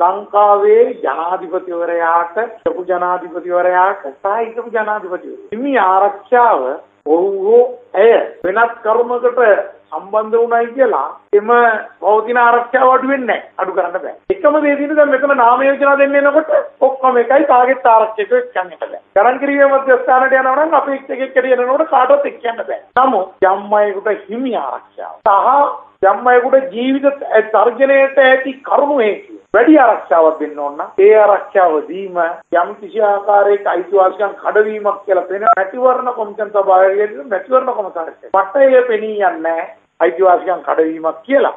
ලංකාවේ ජනාධිපතිවරයාට හිටපු ජනාධිපතිවරයාට සහ හිටපු ජනාධිපතිවරයාට හිමි ආරක්ෂාව ඔහු හෝ ඇය වෙනත් කර්මකට සම්බන්ධ වුණයි කියලා එම පවතින ආරක්ෂාව අඩු වෙන්නේ නැහැ. අඩු කරන්න බෑ. එකම දේ තියෙන දැන් මෙතන නාම යෝජනා දෙන්න එනකොට ඔක්කොම එකයි කාගෙත් ආරක්ෂක එක්කන් එන්න බෑ. ගණන් කිරීමේ මධ්‍යස්ථානට යනවා නම් අපි එක් එකෙක් යනකොට කාටවත් එක්කන්න බෑ. නමුත් යම්මයෙකුට හිමි ආරක්ෂාව සහ යම්මයෙකුට ජීවිත තර්ජනයට ඇති කරුණු හේතු වැඩි ආරක්ෂාවක් දෙන්න ඕන නම් ඒ ආරක්ෂාව දීම යම් කිසි ආකාරයක අයිතිවාසිකම් කඩවීමක් කියලා පෙනෙන මැතිවරණ කොමිෂන් සභාවේ මැතිවරණ කොමසාරිස් මට ඒ පෙනී යන්නේ අයිතිවාසිකම් කඩවීමක් කියලා.